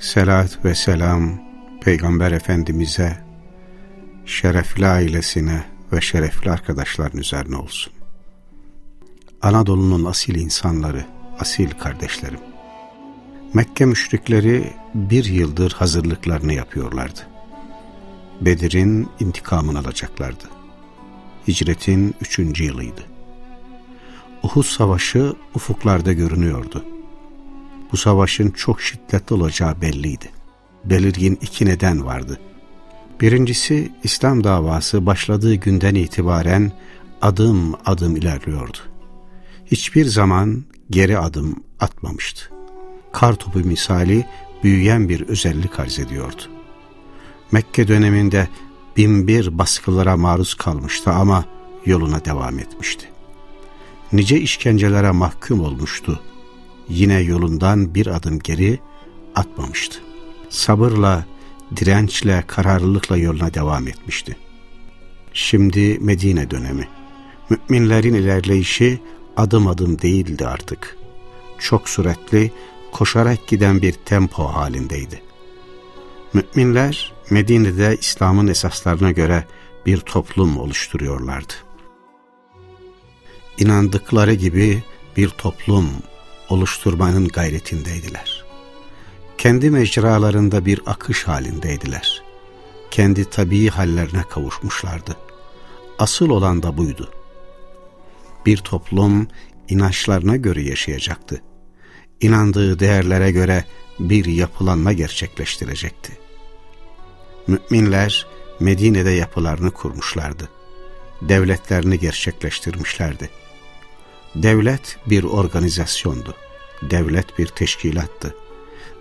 Selat ve selam Peygamber Efendimiz'e, şerefli ailesine ve şerefli arkadaşların üzerine olsun. Anadolu'nun asil insanları, asil kardeşlerim. Mekke müşrikleri bir yıldır hazırlıklarını yapıyorlardı. Bedir'in intikamını alacaklardı. Hicretin üçüncü yılıydı. Uhud savaşı ufuklarda görünüyordu. Bu savaşın çok şiddetli olacağı belliydi. Belirgin iki neden vardı. Birincisi İslam davası başladığı günden itibaren adım adım ilerliyordu. Hiçbir zaman geri adım atmamıştı. Kartopu misali büyüyen bir özellik arz ediyordu. Mekke döneminde binbir baskılara maruz kalmıştı ama yoluna devam etmişti. Nice işkencelere mahkum olmuştu. Yine yolundan bir adım geri atmamıştı. Sabırla, dirençle, kararlılıkla yoluna devam etmişti. Şimdi Medine dönemi. Müminlerin ilerleyişi adım adım değildi artık. Çok süratli, koşarak giden bir tempo halindeydi. Müminler Medine'de İslam'ın esaslarına göre bir toplum oluşturuyorlardı. İnandıkları gibi bir toplum oluşturmanın gayretindeydiler. Kendi mecralarında bir akış halindeydiler. Kendi tabii hallerine kavuşmuşlardı. Asıl olan da buydu. Bir toplum inançlarına göre yaşayacaktı. İnandığı değerlere göre bir yapılanma gerçekleştirecekti. Müminler Medine'de yapılarını kurmuşlardı. Devletlerini gerçekleştirmişlerdi. Devlet bir organizasyondu. Devlet bir teşkilattı.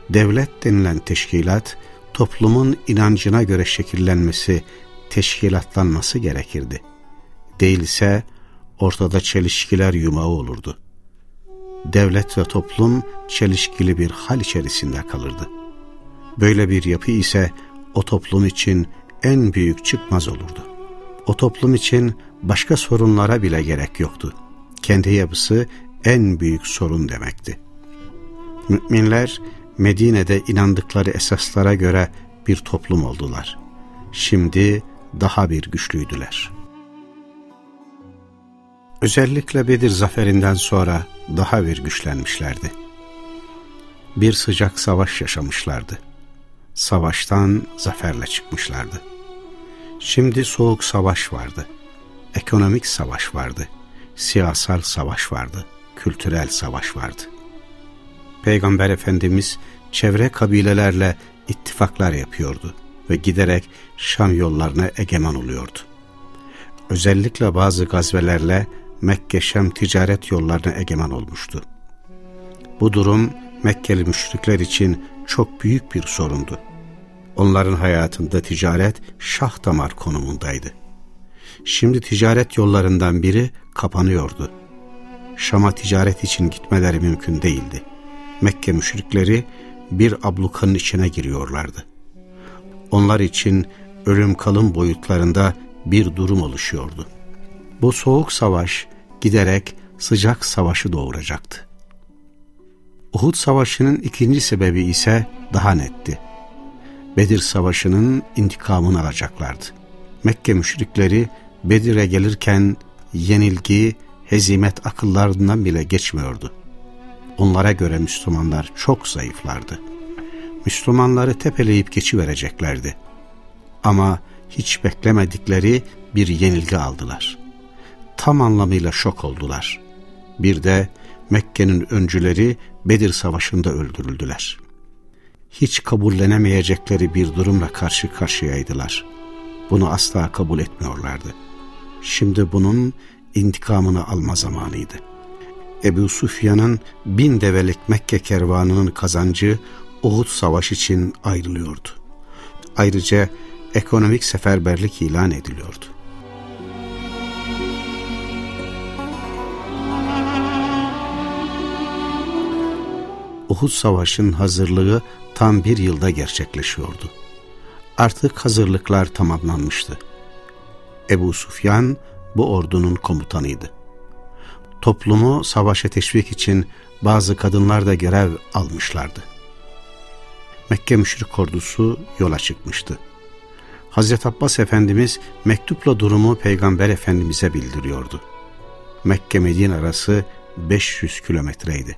Devlet denilen teşkilat, toplumun inancına göre şekillenmesi, teşkilatlanması gerekirdi. Değilse ortada çelişkiler yumağı olurdu. Devlet ve toplum çelişkili bir hal içerisinde kalırdı. Böyle bir yapı ise o toplum için en büyük çıkmaz olurdu. O toplum için başka sorunlara bile gerek yoktu. Kendi yapısı en büyük sorun demekti. Müminler Medine'de inandıkları esaslara göre bir toplum oldular. Şimdi daha bir güçlüydüler. Özellikle Bedir zaferinden sonra daha bir güçlenmişlerdi. Bir sıcak savaş yaşamışlardı savaştan zaferle çıkmışlardı. Şimdi soğuk savaş vardı. Ekonomik savaş vardı. Siyasal savaş vardı. Kültürel savaş vardı. Peygamber Efendimiz çevre kabilelerle ittifaklar yapıyordu ve giderek Şam yollarına egemen oluyordu. Özellikle bazı gazvelerle Mekke-Şam ticaret yollarına egemen olmuştu. Bu durum Mekkeli müşrikler için çok büyük bir sorundu. Onların hayatında ticaret şah damar konumundaydı. Şimdi ticaret yollarından biri kapanıyordu. Şam'a ticaret için gitmeleri mümkün değildi. Mekke müşrikleri bir ablukanın içine giriyorlardı. Onlar için ölüm kalım boyutlarında bir durum oluşuyordu. Bu soğuk savaş giderek sıcak savaşı doğuracaktı. Uhud Savaşı'nın ikinci sebebi ise daha netti. Bedir Savaşı'nın intikamını alacaklardı. Mekke müşrikleri Bedir'e gelirken yenilgi, hezimet akıllarından bile geçmiyordu. Onlara göre Müslümanlar çok zayıflardı. Müslümanları tepeleyip geçivereceklerdi. Ama hiç beklemedikleri bir yenilgi aldılar. Tam anlamıyla şok oldular. Bir de Mekke'nin öncüleri Bedir Savaşı'nda öldürüldüler. Hiç kabullenemeyecekleri bir durumla karşı karşıyaydılar. Bunu asla kabul etmiyorlardı. Şimdi bunun intikamını alma zamanıydı. Ebu Sufyan'ın bin develik Mekke kervanının kazancı Uhud Savaşı için ayrılıyordu. Ayrıca ekonomik seferberlik ilan ediliyordu. Uhud Savaşı'nın hazırlığı tam bir yılda gerçekleşiyordu. Artık hazırlıklar tamamlanmıştı. Ebu Sufyan bu ordunun komutanıydı. Toplumu savaşa teşvik için bazı kadınlar da görev almışlardı. Mekke müşrik ordusu yola çıkmıştı. Hazreti Abbas Efendimiz mektupla durumu Peygamber Efendimiz'e bildiriyordu. Mekke-Medine arası 500 kilometreydi.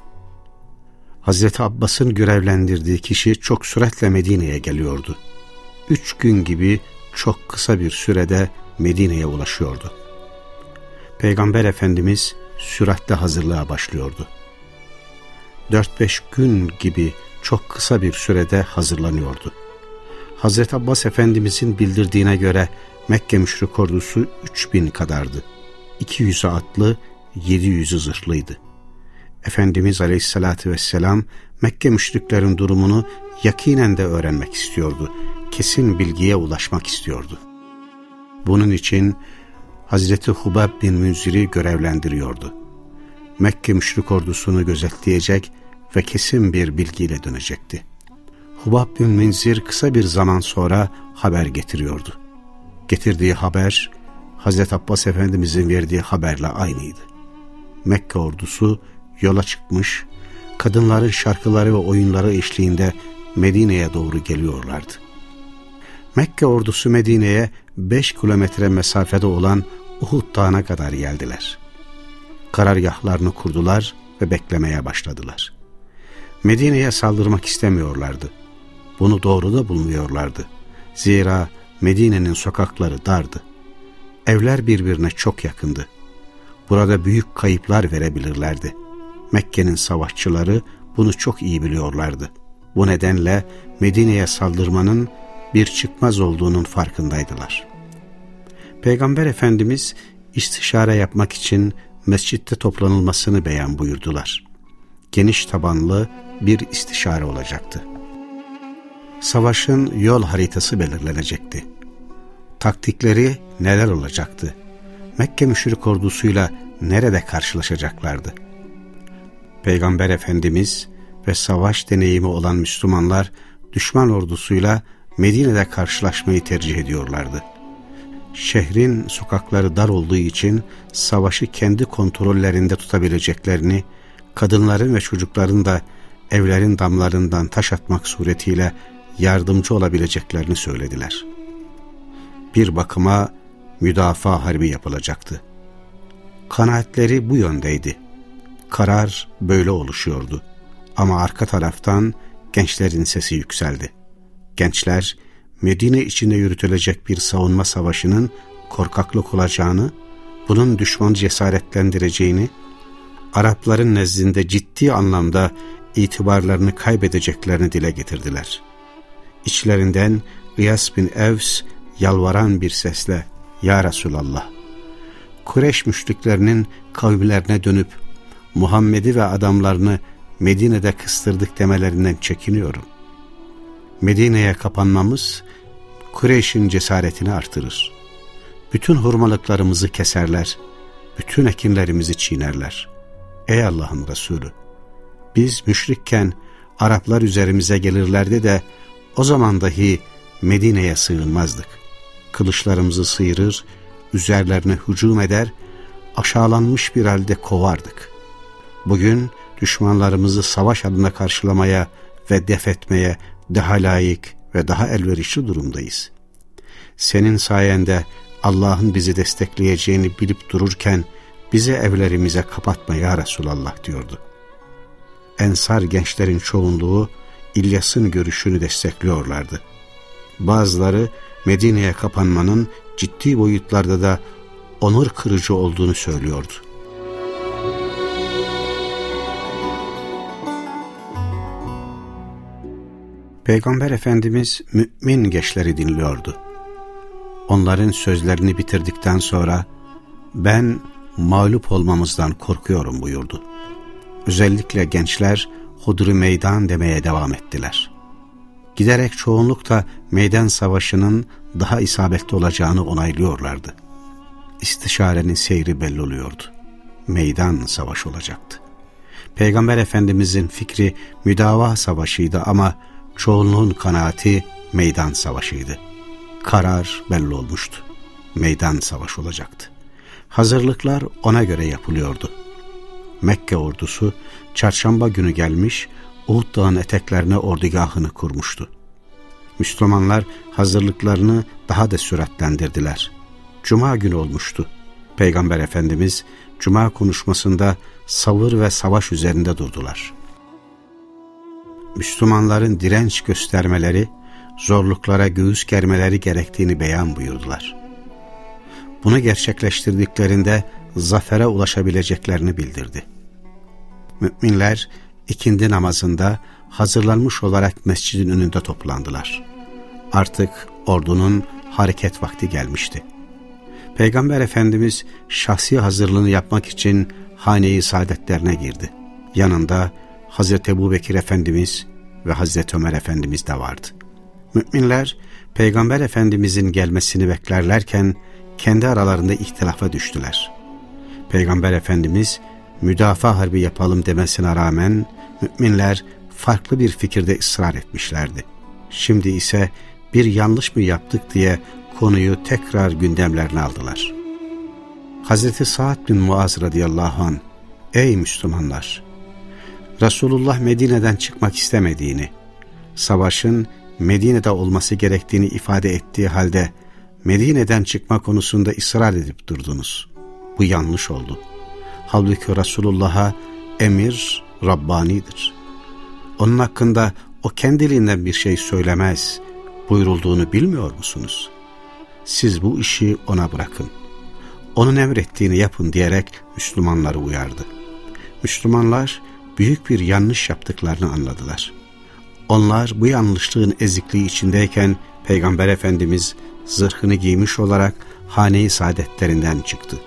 Hazreti Abbas'ın görevlendirdiği kişi çok süratle Medine'ye geliyordu. Üç gün gibi çok kısa bir sürede Medine'ye ulaşıyordu. Peygamber Efendimiz süratle hazırlığa başlıyordu. 4-5 gün gibi çok kısa bir sürede hazırlanıyordu. Hazreti Abbas Efendimizin bildirdiğine göre Mekke müşrik ordusu 3000 kadardı. 200'ü atlı, 700'ü zırhlıydı. Efendimiz Aleyhisselatü Vesselam Mekke müşriklerin durumunu yakinen de öğrenmek istiyordu. Kesin bilgiye ulaşmak istiyordu. Bunun için Hazreti Hubab bin Münzir'i görevlendiriyordu. Mekke müşrik ordusunu gözetleyecek ve kesin bir bilgiyle dönecekti. Hubab bin Münzir kısa bir zaman sonra haber getiriyordu. Getirdiği haber Hazreti Abbas Efendimizin verdiği haberle aynıydı. Mekke ordusu yola çıkmış, kadınların şarkıları ve oyunları eşliğinde Medine'ye doğru geliyorlardı. Mekke ordusu Medine'ye 5 kilometre mesafede olan Uhud Dağı'na kadar geldiler. Karargahlarını kurdular ve beklemeye başladılar. Medine'ye saldırmak istemiyorlardı. Bunu doğru da bulmuyorlardı. Zira Medine'nin sokakları dardı. Evler birbirine çok yakındı. Burada büyük kayıplar verebilirlerdi. Mekke'nin savaşçıları bunu çok iyi biliyorlardı. Bu nedenle Medine'ye saldırmanın bir çıkmaz olduğunun farkındaydılar. Peygamber Efendimiz istişare yapmak için mescitte toplanılmasını beyan buyurdular. Geniş tabanlı bir istişare olacaktı. Savaşın yol haritası belirlenecekti. Taktikleri neler olacaktı? Mekke müşrik ordusuyla nerede karşılaşacaklardı? Peygamber Efendimiz ve savaş deneyimi olan Müslümanlar düşman ordusuyla Medine'de karşılaşmayı tercih ediyorlardı. Şehrin sokakları dar olduğu için savaşı kendi kontrollerinde tutabileceklerini, kadınların ve çocukların da evlerin damlarından taş atmak suretiyle yardımcı olabileceklerini söylediler. Bir bakıma müdafaa harbi yapılacaktı. Kanaatleri bu yöndeydi. Karar böyle oluşuyordu. Ama arka taraftan gençlerin sesi yükseldi. Gençler Medine içinde yürütülecek bir savunma savaşının korkaklık olacağını, bunun düşmanı cesaretlendireceğini, Arapların nezdinde ciddi anlamda itibarlarını kaybedeceklerini dile getirdiler. İçlerinden İyas bin Evs yalvaran bir sesle Ya Resulallah, Kureş müşriklerinin kavimlerine dönüp Muhammed'i ve adamlarını Medine'de kıstırdık demelerinden çekiniyorum. Medine'ye kapanmamız Kureyş'in cesaretini artırır. Bütün hurmalıklarımızı keserler, bütün ekinlerimizi çiğnerler. Ey Allah'ın Resulü! Biz müşrikken Araplar üzerimize gelirlerdi de o zaman dahi Medine'ye sığınmazdık. Kılıçlarımızı sıyırır, üzerlerine hücum eder, aşağılanmış bir halde kovardık. Bugün düşmanlarımızı savaş adına karşılamaya ve def etmeye daha layık ve daha elverişli durumdayız. Senin sayende Allah'ın bizi destekleyeceğini bilip dururken bizi evlerimize kapatma ya Resulallah diyordu. Ensar gençlerin çoğunluğu İlyas'ın görüşünü destekliyorlardı. Bazıları Medine'ye kapanmanın ciddi boyutlarda da onur kırıcı olduğunu söylüyordu. Peygamber Efendimiz mümin gençleri dinliyordu. Onların sözlerini bitirdikten sonra ben mağlup olmamızdan korkuyorum buyurdu. Özellikle gençler hudri meydan demeye devam ettiler. giderek çoğunlukla meydan savaşının daha isabetli olacağını onaylıyorlardı. İstişarenin seyri belli oluyordu. Meydan savaş olacaktı. Peygamber Efendimizin fikri müdava savaşıydı ama çoğunluğun kanaati meydan savaşıydı. Karar belli olmuştu. Meydan savaş olacaktı. Hazırlıklar ona göre yapılıyordu. Mekke ordusu çarşamba günü gelmiş, Uhud dağın eteklerine ordugahını kurmuştu. Müslümanlar hazırlıklarını daha da süratlendirdiler. Cuma günü olmuştu. Peygamber Efendimiz Cuma konuşmasında savur ve savaş üzerinde durdular. Müslümanların direnç göstermeleri, zorluklara göğüs germeleri gerektiğini beyan buyurdular. Bunu gerçekleştirdiklerinde zafere ulaşabileceklerini bildirdi. Müminler ikindi namazında hazırlanmış olarak mescidin önünde toplandılar. Artık ordunun hareket vakti gelmişti. Peygamber Efendimiz şahsi hazırlığını yapmak için hane-i saadetlerine girdi. Yanında Hazreti Ebu Bekir Efendimiz ve Hazreti Ömer Efendimiz de vardı. Müminler Peygamber Efendimizin gelmesini beklerlerken kendi aralarında ihtilafa düştüler. Peygamber Efendimiz müdafaa harbi yapalım demesine rağmen müminler farklı bir fikirde ısrar etmişlerdi. Şimdi ise bir yanlış mı yaptık diye konuyu tekrar gündemlerine aldılar. Hazreti Sa'd bin Muaz radıyallahu an Ey Müslümanlar! Resulullah Medine'den çıkmak istemediğini, savaşın Medine'de olması gerektiğini ifade ettiği halde Medine'den çıkma konusunda ısrar edip durdunuz. Bu yanlış oldu. Halbuki Resulullah'a emir Rabbani'dir. Onun hakkında o kendiliğinden bir şey söylemez buyurulduğunu bilmiyor musunuz? Siz bu işi ona bırakın. Onun emrettiğini yapın diyerek Müslümanları uyardı. Müslümanlar büyük bir yanlış yaptıklarını anladılar. Onlar bu yanlışlığın ezikliği içindeyken Peygamber Efendimiz zırhını giymiş olarak hane-i saadetlerinden çıktı.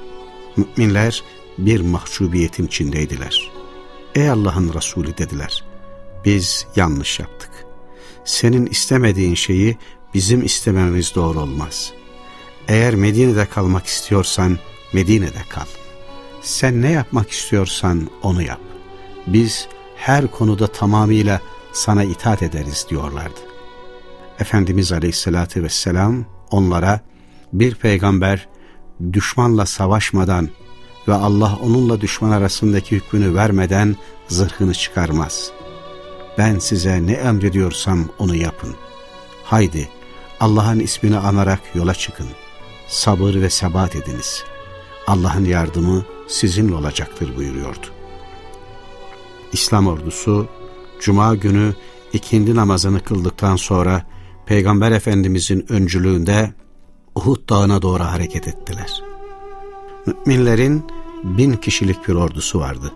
Müminler bir mahcubiyetin içindeydiler. Ey Allah'ın Resulü dediler. Biz yanlış yaptık. Senin istemediğin şeyi bizim istememiz doğru olmaz. Eğer Medine'de kalmak istiyorsan Medine'de kal. Sen ne yapmak istiyorsan onu yap. Biz her konuda tamamıyla sana itaat ederiz diyorlardı. Efendimiz Aleyhisselatü Vesselam onlara bir peygamber düşmanla savaşmadan ve Allah onunla düşman arasındaki hükmünü vermeden zırhını çıkarmaz. Ben size ne emrediyorsam onu yapın. Haydi Allah'ın ismini anarak yola çıkın. Sabır ve sebat ediniz. Allah'ın yardımı sizinle olacaktır buyuruyordu. İslam ordusu Cuma günü ikindi namazını kıldıktan sonra Peygamber Efendimizin öncülüğünde Uhud dağına doğru hareket ettiler. Müminlerin bin kişilik bir ordusu vardı.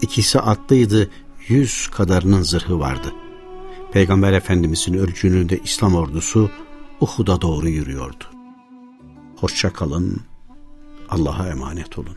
İkisi atlıydı, yüz kadarının zırhı vardı. Peygamber Efendimizin öncülüğünde İslam ordusu Uhud'a doğru yürüyordu. Hoşça kalın, Allah'a emanet olun.